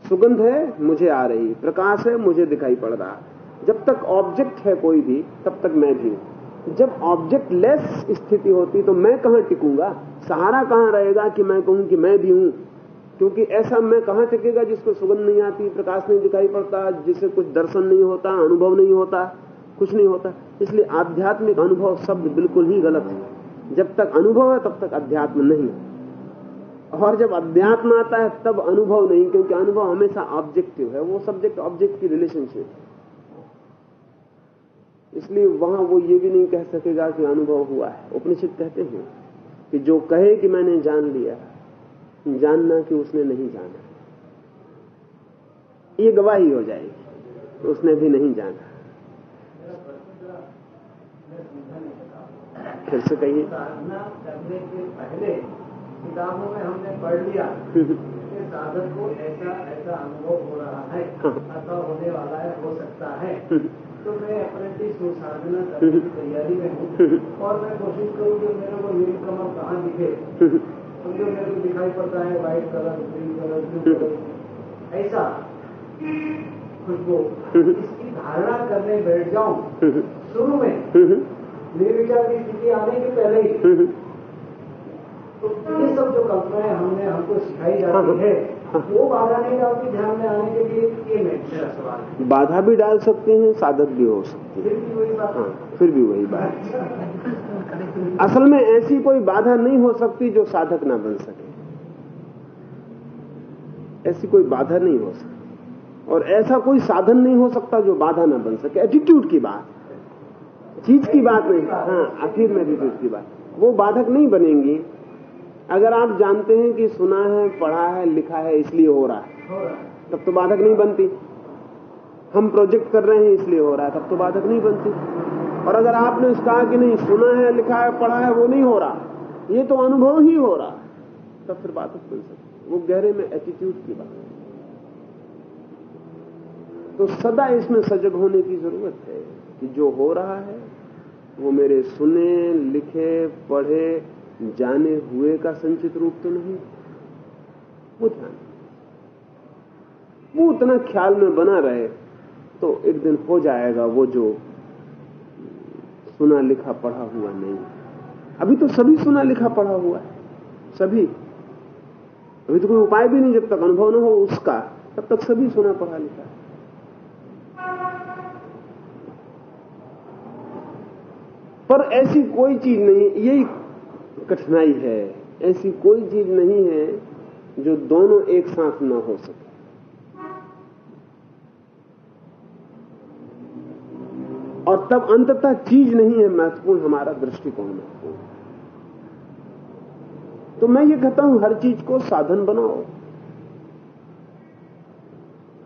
C: सुगंध है, मुझे आ रही। प्रकाश है, मुझे दिखाई पड़ रहा। जब तक ऑब्जेक्ट है कोई भी, तब तक मैं भी हूँ। जब ऑब्जेक्ट लेस स्थिति होती तो मैं कहाँ टिकूँगा? सहारा कहाँ रहेगा कि मैं कहूँ कि मैं भी हूँ? क्योंकि ऐसा मैं कहाँ टिकेगा जिसको सुगंध नहीं आती, प्रकाश नहीं दिखाई पड़ता, जिसे कुछ दर्शन नहीं होता, अनुभव नहीं होता, कुछ नहीं होता। इसलिए आध्यात्मिक अनुभव शब्द बिल्कुल ही गलत है। जब तक अनुभव है, तब तक अध्यात्म नहीं और जब अध्यात्म आता है, तब अनुभव नहीं, क्योंकि अनुभव हमेशा ऑब्जेक्टिव है। वो सब्जेक्ट ऑब्जेक्ट की रिलेशनशिप इसलिए वहाँ वो ये भी नहीं कह सकेगा कि अनुभव हुआ है। उपनिषद कहते हैं कि जो कहे कि मैंने जान लिया, जानना कि उसने नहीं जाना। ये गवाही हो जाएगी उसने भी नहीं जाना। फिर से कहिए।
E: साधना करने के पहले किताबों में हमने पढ़ लिया। कि साधक को ऐसा ऐसा अनुभव हो रहा है अथवा होने वाला है हो सकता है। तो मैं अप्रेंटिस हूँ साधना करने की तैयारी में हूँ। और मैं कोशिश करूँ कि मेरे को नील कमल कहाँ दिखे। तो जो मेरे को दिखाई पड़ता है white colour green colour blue colour. ऐसा खुशबू। इसकी धारणा करने बैठ जाऊँ। शुरू में निर्विचार की स्थिति आने के पहले ही। तो ये सब जो कल्पनाएँ हमने हमको सिखाई जाती है वो बाधा नहीं डालती ध्यान में आने के लिए ये मेरा सवाल है।
C: बाधा भी डाल सकते हैं साधक भी हो सकते
E: फिर भी वही बात।
C: हैं हाँ फिर भी वही बात। असल में ऐसी कोई बाधा नहीं हो सकती जो साधक ना बन सके। ऐसी कोई बाधा नहीं हो सकती। और ऐसा कोई साधन नहीं हो सकता जो बाधा ना बन सके। एटीट्यूड की बात। चीज़ की बात नहीं। हाँ आखिर में एटीट्यूड की बात। वो बाधक नहीं बनेंगी। अगर आप जानते हैं कि सुना है, पढ़ा है, लिखा है, इसलिए हो रहा है, तब तो बाधक नहीं बनती। हम प्रोजेक्ट कर रहे हैं, इसलिए हो रहा है, तब तो बाधक नहीं बनती। और अगर आपने कहा कि नहीं, सुना है, लिखा है, पढ़ा है, वो नहीं हो रहा। ये तो अनुभव ही हो रहा तब फिर बाधक बन सकती वो गहरे में एटीट्यूड की बात। तो सदा इसमें सजग होने की ज़रूरत है कि जो हो रहा है वो मेरे सुने, लिखे, पढ़े, जाने हुए का संचित रूप तो नहीं। वो ध्यान। वो उतना ख्याल में बना रहे तो एक दिन हो जाएगा वो जो सुना, लिखा, पढ़ा हुआ नहीं। अभी तो सभी सुना, लिखा, पढ़ा हुआ है। सभी। अभी तो कोई उपाय भी नहीं, जब तक अनुभव न हो उसका, तब तक सभी सुना, पढ़ा, लिखा है। पर ऐसी कोई चीज़ नहीं, यही कठिनाई है। ऐसी कोई चीज़ नहीं है जो दोनों एक साथ न हो सके। और तब अंततः चीज़ नहीं है महत्वपूर्ण हमारा दृष्टिकोण महत्वपूर्ण। तो मैं ये कहता हूँ, हर चीज़ को साधन बनाओ।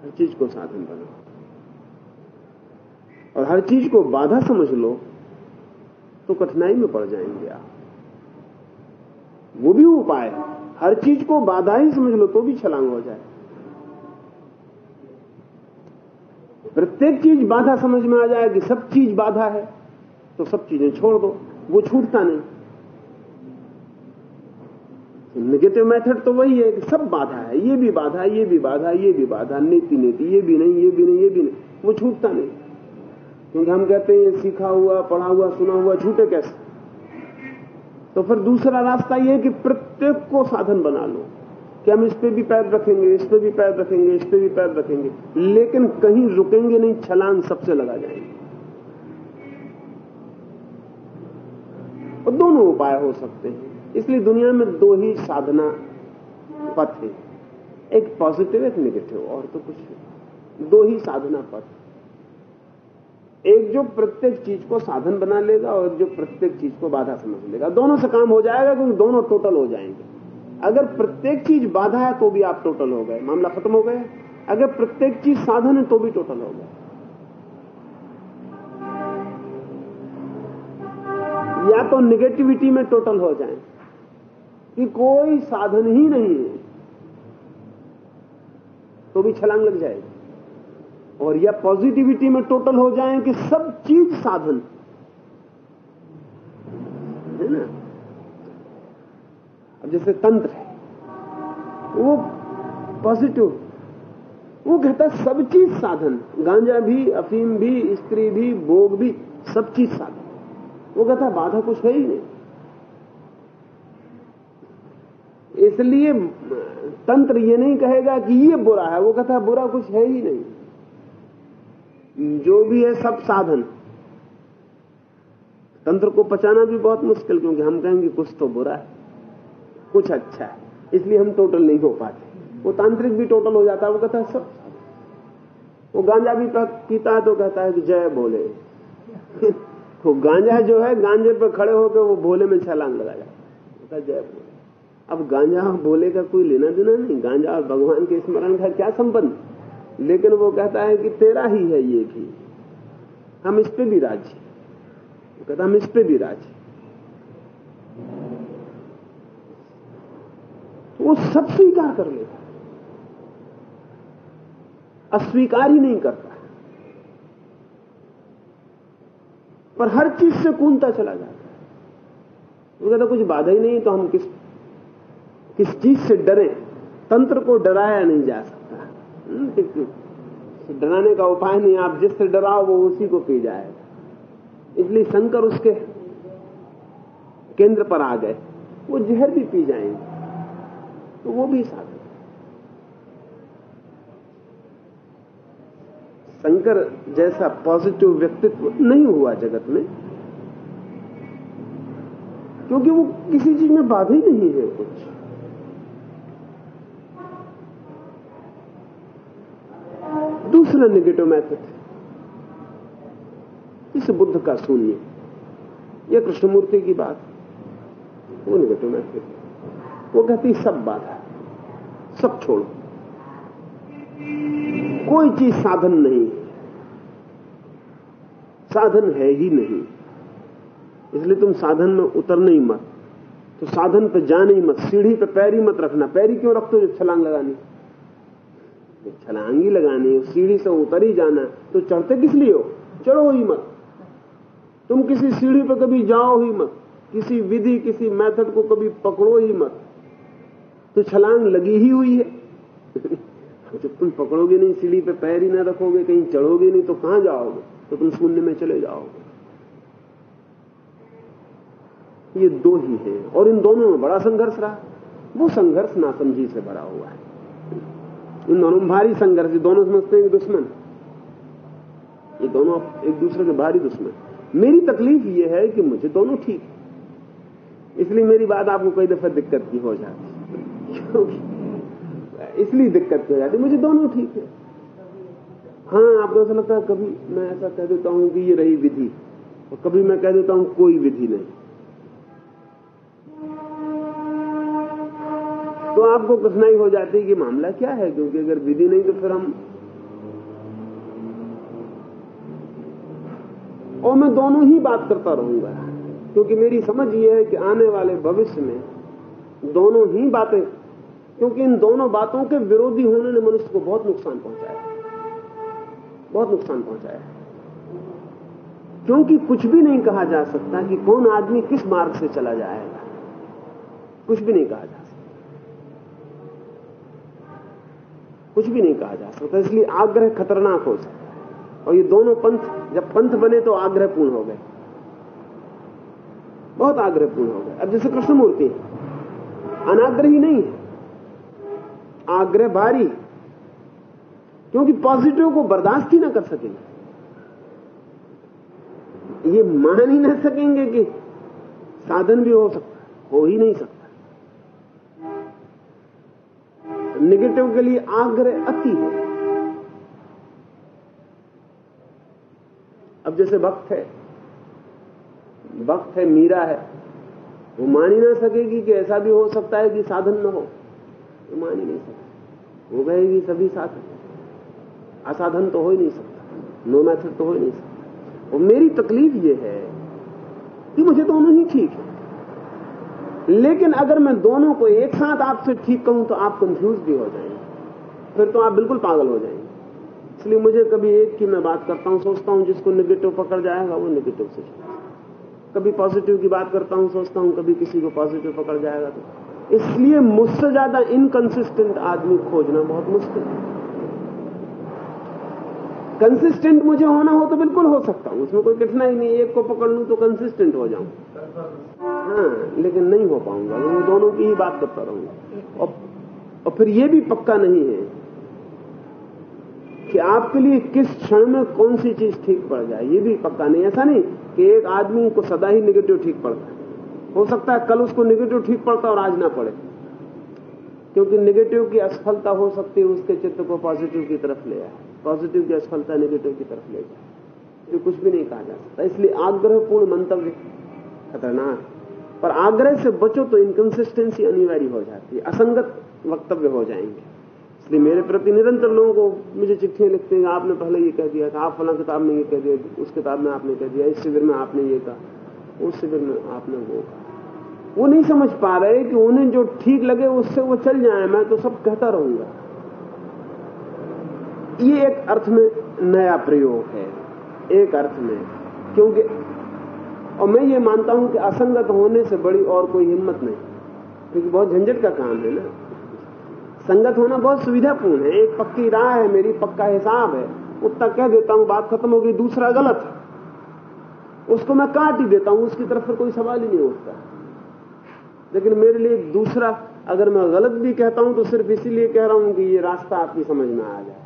C: हर चीज़ को साधन बनाओ। और हर चीज़ को बाधा समझ लो। तो कठिनाई में पड़ जाएँगे आप। वो भी उपाय है। हर चीज़ को बाधा ही समझ लो तो भी छलांग हो जाए। प्रत्येक चीज़ बाधा समझ में आ जाए कि सब चीज़ बाधा है तो सब चीज़ें छोड़ दो। वो छूटता नहीं। नेगेटिव मेथड तो वही है कि सब बाधा है। ये भी बाधा, ये भी बाधा, ये भी बाधा नीति नीति ये भी नहीं, ये भी नहीं, ये भी नहीं। वो छूटता नहीं। क्योंकि हम कहते हैं सीखा हुआ, पढ़ा हुआ, सुना हुआ, झूठे कैसे? तो फिर दूसरा रास्ता यह है कि प्रत्येक को साधन बना लो। कि हम इस पे भी पैर रखेंगे, इस पे भी पैर रखेंगे, इस पे भी पैर रखेंगे। लेकिन कहीं रुकेंगे नहीं, छलांग सबसे लगा जाएँगे। और दोनों उपाय हो सकते हैं। इसलिए दुनिया में दो ही साधना पथ है। एक पॉजिटिव एक नेगेटिव और तो कुछ दो ही साधना पथ। एक जो प्रत्येक चीज़ को साधन बना लेगा और एक जो प्रत्येक चीज़ को बाधा समझ लेगा। दोनों से काम हो जाएगा क्योंकि दोनों टोटल हो जाएँगे। अगर प्रत्येक चीज़ बाधा है तो भी आप टोटल हो गए। मामला खत्म हो गया। अगर प्रत्येक चीज़ साधन है तो भी टोटल हो गए या तो निगेटिविटी में टोटल हो जाए कि कोई साधन ही नहीं है तो भी छलांग लग जाएगी। और या पॉजिटिविटी में टोटल हो जाए कि सब चीज़ साधन। है ना? अब जैसे तंत्र है, वो पॉजिटिव वो कहता है सब चीज़ साधन। गांजा भी, अफीम भी, स्त्री भी, भोग भी, सब चीज़ साधन। वो कहता है बाधा कुछ है ही नहीं। इसलिए तंत्र ये नहीं कहेगा कि ये बुरा है, वो कहता है बुरा कुछ है ही नहीं। जो भी है सब साधन। तंत्र को पचाना भी बहुत मुश्किल, क्योंकि हम कहेंगे कुछ तो बुरा है, कुछ अच्छा है। इसलिए हम टोटल नहीं हो पाते। वो तांत्रिक भी टोटल हो जाता है, वो कहता है सब वो गांजा भी पीता है तो कहता है कि जय भोले। वो गांजा जो है, गांजे पर खड़े होकर वो भोले में छलांग लगा जाता है। जय बोले अब गांजा भोले का कोई लेना देना नहीं। गांजा और भगवान के स्मरण का क्या संबंध? लेकिन वो कहता है कि तेरा ही है ये भी। हम इस पे भी राज़ी वो कहता हम इस पे भी राज़ी तो वो सब स्वीकार कर लेता अस्वीकार ही नहीं करता पर हर चीज़ से कूदता चला जाता है। वो कहता कुछ बाधा ही नहीं तो हम किस किस चीज़ से डरे? तंत्र को डराया नहीं जा सकता। डराने का उपाय नहीं, आप जिससे डराओ वो उसी को पी जाएगा इसलिए शंकर उसके केंद्र पर आ गए। वो जहर भी पी जाएँगे तो वो भी साधन शंकर जैसा पॉजिटिव व्यक्तित्व नहीं हुआ जगत में, क्योंकि वो किसी चीज़ में बाधा ही नहीं है कुछ। दूसरा नेगेटिव मैथड इस बुद्ध का शून्य। यह कृष्णमूर्ति की बात। वो नेगेटिव मैथड वो कहती सब बाधा, सब छोड़ो। कोई चीज़ साधन नहीं साधन है ही नहीं। इसलिए तुम साधन में उतरना ही मत। तो साधन पे जाना ही मत, सीढ़ी पे पैर ही मत रखना। पैरी क्यों रखते हो जब छलांग लगानी? छलांग ही लगानी सीढ़ी से उतर ही जाना तो चढ़ते किस लिए हो? चढ़ो ही मत। तुम किसी सीढ़ी पर कभी जाओ ही मत। किसी विधि, किसी मेथड को कभी पकड़ो ही मत। तो छलांग लगी ही हुई है। जब तुम पकड़ोगे नहीं, सीढ़ी पे पैर ही ना रखोगे, कहीं चढ़ोगे नहीं तो कहाँ जाओगे? तो तुम शून्य में चले जाओगे। ये दो ही हैं। और इन दोनों में बड़ा संघर्ष रहा। वो संघर्ष नासमझी से भरा हुआ है। इन दोनों में भारी संघर्ष दोनों समझते हैं दुश्मन ये दोनों एक दूसरे के भारी दुश्मन मेरी तकलीफ़ ये है कि मुझे दोनों ठीक इसलिए मेरी बात आपको कई दफ़ा दिक्कत की हो जाती क्योंकि इसलिए दिक्कत की हो जाती मुझे दोनों ठीक है। हाँ आपको ऐसा लगता है, कभी मैं ऐसा कह देता हूँ कि ये रही विधि। और कभी मैं कह देता हूँ कोई विधि नहीं। तो आपको कठिनाई हो जाती है कि मामला क्या है? क्योंकि अगर विधि नहीं तो फिर हम और मैं दोनों ही बात करता रहूँगा। क्योंकि मेरी समझ ये है कि आने वाले भविष्य में दोनों ही बातें क्योंकि इन दोनों बातों के विरोधी होने ने मनुष्य को बहुत नुकसान पहुँचाया बहुत नुकसान पहुँचाया क्योंकि कुछ भी नहीं कहा जा सकता कि कौन आदमी किस मार्ग से चला जाएगा। कुछ भी नहीं कहा जा सकता कुछ भी नहीं कहा जा सकता, इसलिए आग्रह खतरनाक हो सकता और ये दोनों पंथ, जब पंथ बने तो आग्रहपूर्ण हो गए। बहुत आग्रहपूर्ण हो गए। अब जैसे कृष्णमूर्ति अनाग्रही नहीं है। आग्रह भारी क्योंकि पॉजिटिव को बर्दाश्त ही ना कर सकेंगे। ये मान ही ना सकेंगे कि साधन भी हो सकता हो ही नहीं सकता। निगेटिव के लिए आग्रह अति है। अब जैसे वक्त है वक्त है, मीरा है, वो मान ही ना सकेगी कि ऐसा भी हो सकता है कि साधन न हो। वो मान ही नहीं सकता। वो कहेगी, सभी साधन असाधन तो हो ही नहीं सकता। नो मैथड तो हो ही नहीं सकता। और मेरी तकलीफ़ ये है कि मुझे दोनों ही ठीक है। लेकिन अगर मैं दोनों को एक साथ आपसे ठीक कहूँ तो आप कंफ्यूज भी हो जाएँगे। फिर तो आप बिल्कुल पागल हो जाएँगे। इसलिए मुझे कभी एक की मैं बात करता हूँ, सोचता हूँ, जिसको निगेटिव पकड़ जाएगा, वो निगेटिव से कभी पॉजिटिव की बात करता हूँ, सोचता हूँ, कभी किसी को पॉजिटिव पकड़ जाएगा तो। इसलिए मुझसे ज़्यादा इनकंसिस्टेंट आदमी खोजना बहुत मुश्किल है। कंसिस्टेंट मुझे होना हो तो बिल्कुल हो सकता हूँ, उसमें कोई कठिनाई नहीं एक को पकड़ लूँ तो कंसिस्टेंट हो जाऊँ। हाँ लेकिन नहीं हो पाऊँगा। मैं दोनों की ही बात करता रहूँगा। और, और फिर ये भी पक्का नहीं है कि आपके लिए किस क्षण में कौन सी चीज़ ठीक पड़ जाए। ये भी पक्का नहीं। ऐसा नहीं कि एक आदमी को सदा ही निगेटिव ठीक पड़ता है। हो सकता है कल उसको निगेटिव ठीक पड़ता और आज ना पड़े। क्योंकि निगेटिव की असफलता हो सकती है उसके चित्र को पॉजिटिव की तरफ़ ले आए। पॉजिटिव की असफलता निगेटिव की तरफ़ ले जाए। कुछ भी नहीं कहा जा सकता। इसलिए आग्रहपूर्ण मंतव्य खतरनाक। पर आग्रह से बचो तो इनकंसिस्टेंसी अनिवार्य हो जाती है। असंगत वक्तव्य हो जाएँगे। इसलिए मेरे प्रति निरंतर लोगों को मुझे चिट्ठियाँ लिखते हैं, आपने पहले ये कह दिया था, आप फला किताब में ये कह दिया, उस किताब में आपने कह दिया, इस शिविर में आपने ये कहा, उस शिविर में आपने वो कहा। वो नहीं समझ पा रहे कि उन्हें जो ठीक लगे उससे वो चल जाए, मैं तो सब कहता रहूँगा। ये एक अर्थ में नया प्रयोग है, एक अर्थ में, क्योंकि और मैं ये मानता हूँ कि असंगत होने से बड़ी और कोई हिम्मत नहीं। क्योंकि बहुत झंझट का काम है ना। संगत होना बहुत सुविधापूर्ण है। एक पक्की राह है, मेरी पक्का हिसाब है। उतना कह देता हूँ, बात खत्म हो गई दूसरा गलत है। उसको मैं काट ही देता हूँ, उसकी तरफ़ कोई सवाल ही नहीं उठता। लेकिन मेरे लिए दूसरा, अगर मैं गलत भी कहता हूँ तो सिर्फ़ इसीलिए कह रहा हूँ कि ये रास्ता आपकी समझ में आ जाए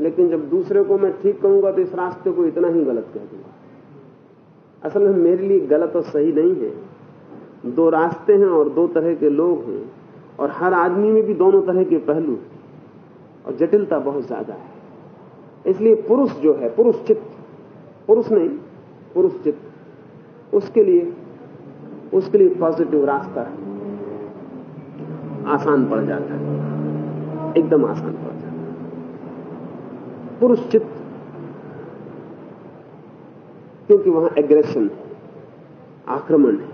C: लेकिन जब दूसरे को मैं ठीक कहूँगा तो इस रास्ते को इतना ही गलत कह दूँगा। असल में मेरे लिए गलत और सही नहीं है। दो रास्ते हैं और दो तरह के लोग हैं और हर आदमी में भी दोनों तरह के पहलू और जटिलता बहुत ज़्यादा है। इसलिए पुरुष जो है, पुरुष चित्त, पुरुष नहीं, पुरुष चित्त, उसके लिए उसके लिए पॉजिटिव रास्ता आसान पड़ जाता है। एकदम आसान पड़ जाता है। पुरुष चित्त क्योंकि वहाँ एग्रेशन आक्रमण है।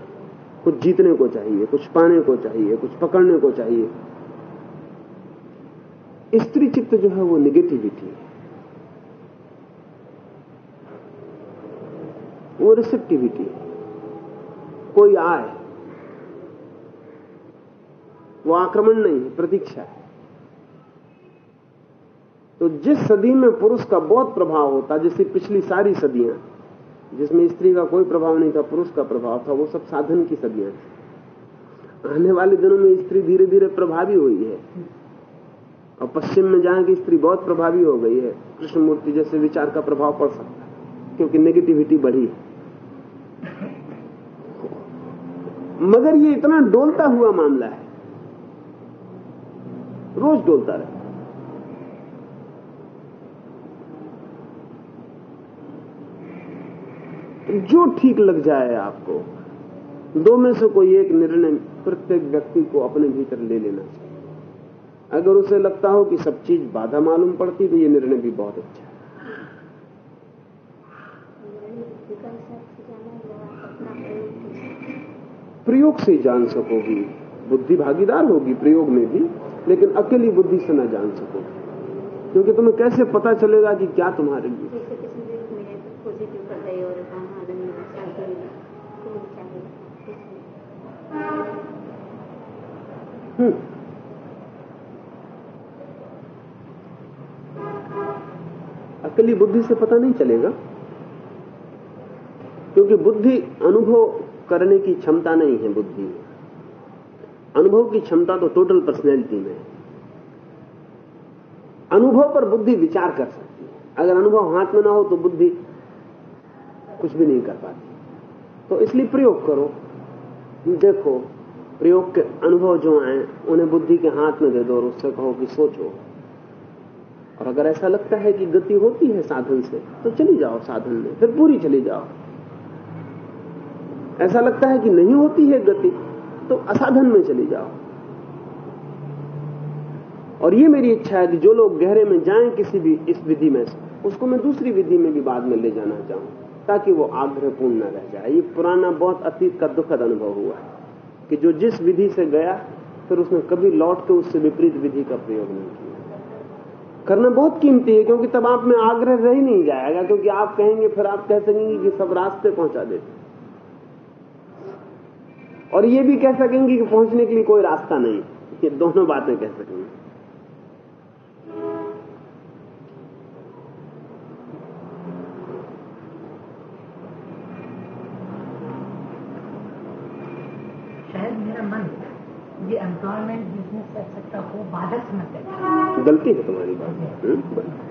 C: कुछ जीतने को चाहिए, कुछ पाने को चाहिए, कुछ पकड़ने को चाहिए। स्त्री चित्त जो है वो निगेटिविटी है। वो रिसेप्टिविटी है। कोई आए, वो आक्रमण नहीं है, प्रतीक्षा है। तो जिस सदी में पुरुष का बहुत प्रभाव होता, जैसे पिछली सारी सदियाँ जिसमें स्त्री का कोई प्रभाव नहीं था, पुरुष का प्रभाव था, वो सब साधन की सदियाँ थी। आने वाले दिनों में स्त्री धीरे धीरे प्रभावी हुई है। और पश्चिम में जहाँ की स्त्री बहुत प्रभावी हो गई है, कृष्णमूर्ति जैसे विचार का प्रभाव पड़ सकता है, क्योंकि नेगेटिविटी बढ़ी है। मगर ये इतना डोलता हुआ मामला है। रोज डोलता रहे जो ठीक लग जाए आपको, दो में से कोई एक निर्णय प्रत्येक व्यक्ति को अपने भीतर ले लेना चाहिए। अगर उसे लगता हो कि सब चीज़ बाधा मालूम पड़ती तो ये निर्णय भी बहुत अच्छा है। प्रयोग से जान सकोगी, बुद्धि भागीदार होगी प्रयोग में भी, लेकिन अकेली बुद्धि से ना जान सकोगी। क्योंकि तुम्हें कैसे पता चलेगा कि क्या तुम्हारे लिए
F: पॉजिटिव कर रही और शांति
C: हम्म अकेली बुद्धि से पता नहीं चलेगा। क्योंकि बुद्धि अनुभव करने की क्षमता नहीं है बुद्धि अनुभव की क्षमता तो टोटल पर्सनैलिटी में है। अनुभव पर बुद्धि विचार कर सकती है। अगर अनुभव हाथ में ना हो तो बुद्धि कुछ भी नहीं कर पाती। तो इसलिए प्रयोग करो। देखो प्रयोग के अनुभव जो आए उन्हें बुद्धि के हाथ में दे दो और उससे कहो कि सोचो। और अगर ऐसा लगता है कि गति होती है साधन से तो चली जाओ साधन में, फिर पूरी चली जाओ। ऐसा लगता है कि नहीं होती है गति तो असाधन में चली जाओ। और ये मेरी इच्छा है कि जो लोग गहरे में जाएँ किसी भी इस विधि में, उसको मैं दूसरी विधि में भी बाद में ले जाना चाहूँ, ताकि वो आग्रहपूर्ण न रह जाए। ये पुराना, बहुत अतीत का दुखद अनुभव हुआ है। कि जो जिस विधि से गया, फिर उसने कभी लौट के उससे विपरीत विधि का प्रयोग नहीं किया। करना बहुत कीमती है, क्योंकि तब आप में आग्रह रह ही नहीं जाएगा, क्योंकि आप कहेंगे, फिर आप कह सकेंगे कि सब रास्ते पहुँचा देते और ये भी कह सकेंगे कि पहुँचने के लिए कोई रास्ता नहीं। ये दोनों बातें कह सकेंगे
D: शायद मेरा मन ये बिज़नेस बिज़नेस सकता को बाधक समझ
C: गलती है तुम्हारी बात।